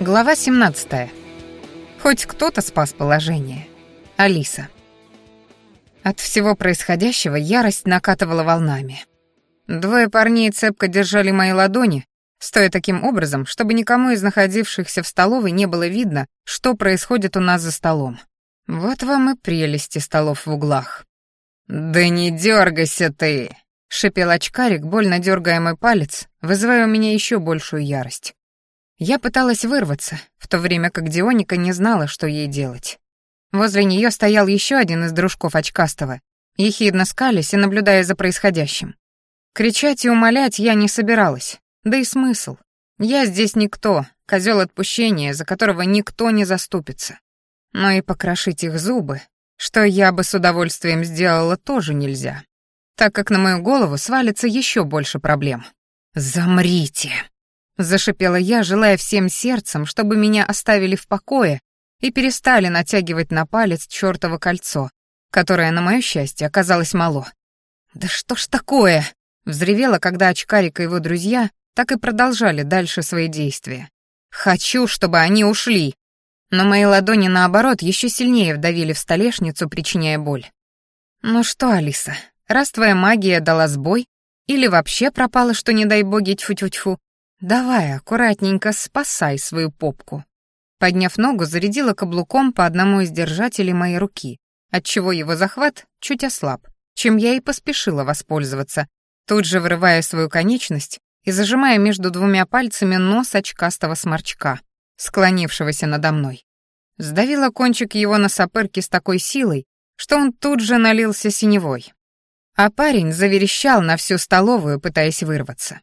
Глава 17. Хоть кто-то спас положение. Алиса. От всего происходящего ярость накатывала волнами. Двое парней цепко держали мои ладони, стоя таким образом, чтобы никому из находившихся в столовой не было видно, что происходит у нас за столом. Вот вам и прелести столов в углах. «Да не дергайся ты!» — Шепел очкарик, больно дергая мой палец, вызывая у меня еще большую ярость. Я пыталась вырваться, в то время как Дионика не знала, что ей делать. Возле нее стоял еще один из дружков очкастого, ехидно скались и наблюдая за происходящим. Кричать и умолять я не собиралась, да и смысл. Я здесь никто, козел отпущения, за которого никто не заступится. Но и покрошить их зубы, что я бы с удовольствием сделала, тоже нельзя, так как на мою голову свалится еще больше проблем. «Замрите!» Зашипела я, желая всем сердцем, чтобы меня оставили в покое и перестали натягивать на палец чёртово кольцо, которое, на моё счастье, оказалось мало. «Да что ж такое?» — взревела, когда очкарик и его друзья так и продолжали дальше свои действия. «Хочу, чтобы они ушли!» Но мои ладони, наоборот, ещё сильнее вдавили в столешницу, причиняя боль. «Ну что, Алиса, раз твоя магия дала сбой, или вообще пропала, что не дай боги, тьфу-тьфу-тьфу, «Давай, аккуратненько спасай свою попку». Подняв ногу, зарядила каблуком по одному из держателей моей руки, отчего его захват чуть ослаб, чем я и поспешила воспользоваться, тут же вырывая свою конечность и зажимая между двумя пальцами нос очкастого сморчка, склонившегося надо мной. Сдавила кончик его на сапырке с такой силой, что он тут же налился синевой. А парень заверещал на всю столовую, пытаясь вырваться.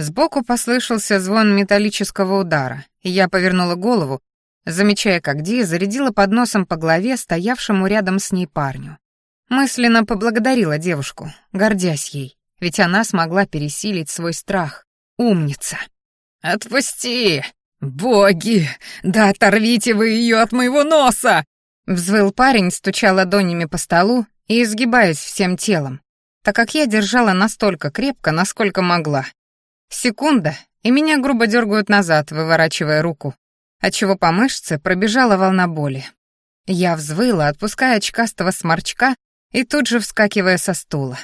Сбоку послышался звон металлического удара, и я повернула голову, замечая, как Ди зарядила под носом по голове стоявшему рядом с ней парню. Мысленно поблагодарила девушку, гордясь ей, ведь она смогла пересилить свой страх. Умница. «Отпусти! Боги! Да оторвите вы ее от моего носа!» Взвыл парень, стуча ладонями по столу и изгибаясь всем телом, так как я держала настолько крепко, насколько могла, Секунда, и меня грубо дергают назад, выворачивая руку, отчего по мышце пробежала волна боли. Я взвыла, отпуская очкастого сморчка и тут же вскакивая со стула.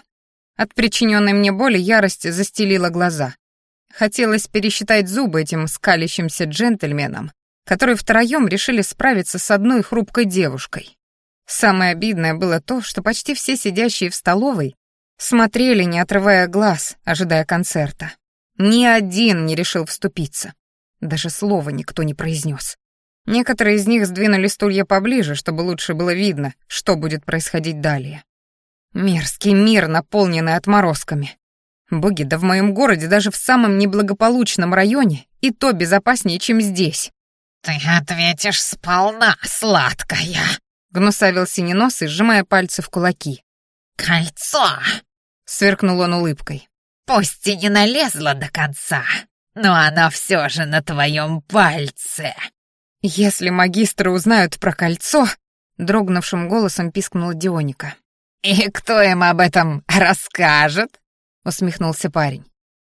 От причиненной мне боли ярость застелила глаза. Хотелось пересчитать зубы этим скалящимся джентльменам, которые втроем решили справиться с одной хрупкой девушкой. Самое обидное было то, что почти все сидящие в столовой смотрели, не отрывая глаз, ожидая концерта. Ни один не решил вступиться. Даже слова никто не произнес. Некоторые из них сдвинули стулья поближе, чтобы лучше было видно, что будет происходить далее. Мерзкий мир, наполненный отморозками. Боги, да в моем городе, даже в самом неблагополучном районе, и то безопаснее, чем здесь. «Ты ответишь сполна, сладкая!» — гнусавил синеносый, сжимая пальцы в кулаки. «Кольцо!» — сверкнул он улыбкой. Пусть и не налезла до конца, но она все же на твоем пальце. Если магистры узнают про кольцо, дрогнувшим голосом пискнула Дионика. И кто им об этом расскажет? усмехнулся парень.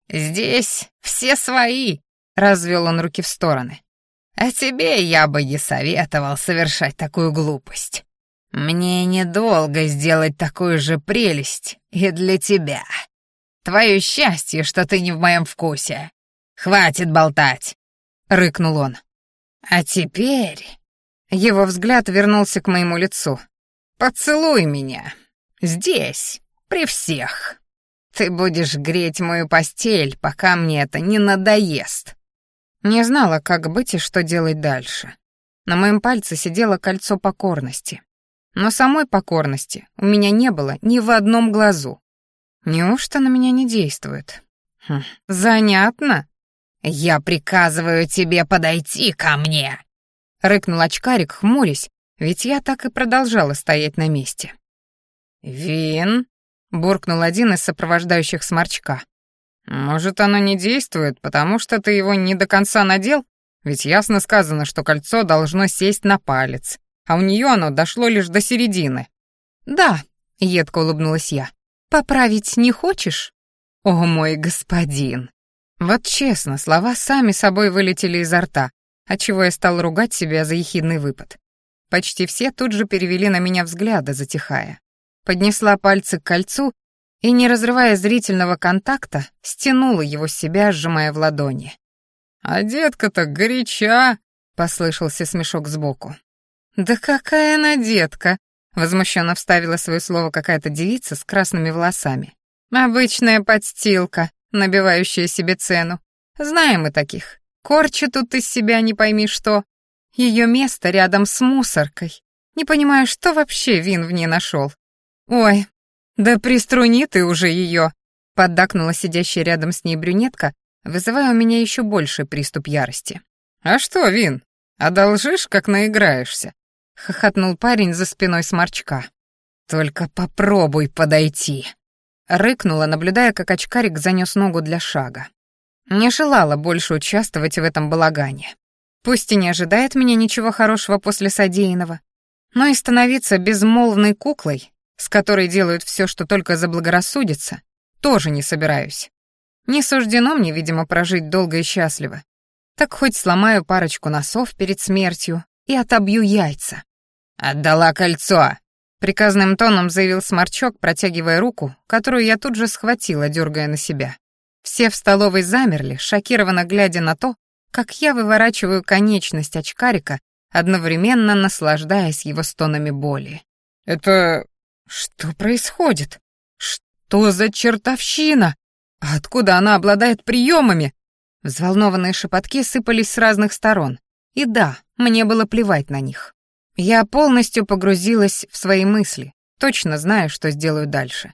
Здесь все свои, развел он руки в стороны. А тебе я бы не советовал совершать такую глупость. Мне недолго сделать такую же прелесть и для тебя. «Твое счастье, что ты не в моем вкусе! Хватит болтать!» — рыкнул он. «А теперь...» Его взгляд вернулся к моему лицу. «Поцелуй меня. Здесь, при всех. Ты будешь греть мою постель, пока мне это не надоест». Не знала, как быть и что делать дальше. На моем пальце сидело кольцо покорности. Но самой покорности у меня не было ни в одном глазу. Неужто на меня не действует? Хм, занятно. Я приказываю тебе подойти ко мне. Рыкнул очкарик, хмурясь, ведь я так и продолжала стоять на месте. «Вин?» — буркнул один из сопровождающих сморчка. «Может, оно не действует, потому что ты его не до конца надел? Ведь ясно сказано, что кольцо должно сесть на палец, а у нее оно дошло лишь до середины». «Да», — едко улыбнулась я поправить не хочешь? О, мой господин! Вот честно, слова сами собой вылетели изо рта, отчего я стал ругать себя за ехидный выпад. Почти все тут же перевели на меня взгляды, затихая. Поднесла пальцы к кольцу и, не разрывая зрительного контакта, стянула его с себя, сжимая в ладони. «А детка-то горяча!» — послышался смешок сбоку. «Да какая она детка!» Возмущенно вставила свое слово какая-то девица с красными волосами. «Обычная подстилка, набивающая себе цену. Знаем мы таких. Корчи тут из себя не пойми что. Ее место рядом с мусоркой. Не понимаю, что вообще Вин в ней нашел. Ой, да приструни ты уже ее. Поддакнула сидящая рядом с ней брюнетка, вызывая у меня еще больше приступ ярости. «А что, Вин, одолжишь, как наиграешься?» — хохотнул парень за спиной сморчка. «Только попробуй подойти!» Рыкнула, наблюдая, как очкарик занёс ногу для шага. Не желала больше участвовать в этом балагане. Пусть и не ожидает меня ничего хорошего после содеянного, но и становиться безмолвной куклой, с которой делают всё, что только заблагорассудится, тоже не собираюсь. Не суждено мне, видимо, прожить долго и счастливо. Так хоть сломаю парочку носов перед смертью и отобью яйца. «Отдала кольцо!» — приказным тоном заявил сморчок, протягивая руку, которую я тут же схватила, дергая на себя. Все в столовой замерли, шокированно глядя на то, как я выворачиваю конечность очкарика, одновременно наслаждаясь его стонами боли. «Это... что происходит? Что за чертовщина? Откуда она обладает приемами?» Взволнованные шепотки сыпались с разных сторон. И да, мне было плевать на них. Я полностью погрузилась в свои мысли, точно знаю, что сделаю дальше.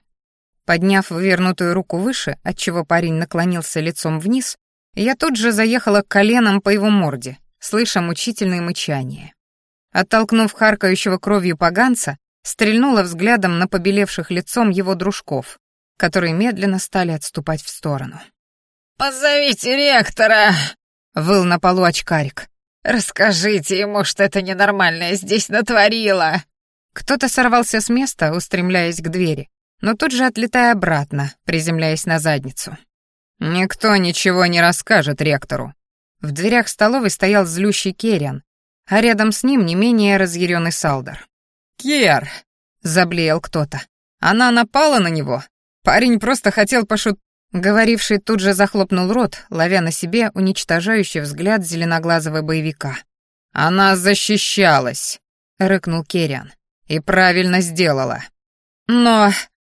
Подняв вернутую руку выше, отчего парень наклонился лицом вниз, я тут же заехала коленом по его морде, слыша мучительное мычание. Оттолкнув харкающего кровью поганца, стрельнула взглядом на побелевших лицом его дружков, которые медленно стали отступать в сторону. «Позовите ректора!» — выл на полу очкарик. «Расскажите ему, что это ненормальное здесь натворило!» Кто-то сорвался с места, устремляясь к двери, но тут же отлетая обратно, приземляясь на задницу. «Никто ничего не расскажет ректору». В дверях столовой стоял злющий Керриан, а рядом с ним не менее разъяренный Салдер. «Кер!» — заблеял кто-то. «Она напала на него. Парень просто хотел пошут... Говоривший тут же захлопнул рот, ловя на себе уничтожающий взгляд зеленоглазого боевика. «Она защищалась!» — рыкнул Керриан. «И правильно сделала!» «Но...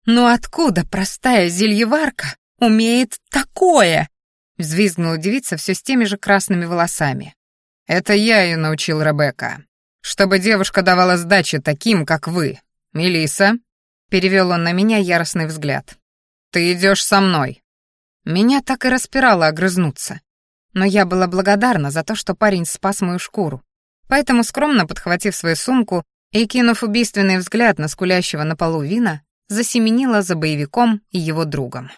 но откуда простая зельеварка умеет такое?» — взвизгнула девица все с теми же красными волосами. «Это я ее научил Ребекка. Чтобы девушка давала сдачи таким, как вы. Мелиса, перевел он на меня яростный взгляд. «Ты идешь со мной!» Меня так и распирало огрызнуться. Но я была благодарна за то, что парень спас мою шкуру. Поэтому, скромно подхватив свою сумку и кинув убийственный взгляд на скулящего на полу вина, засеменила за боевиком и его другом.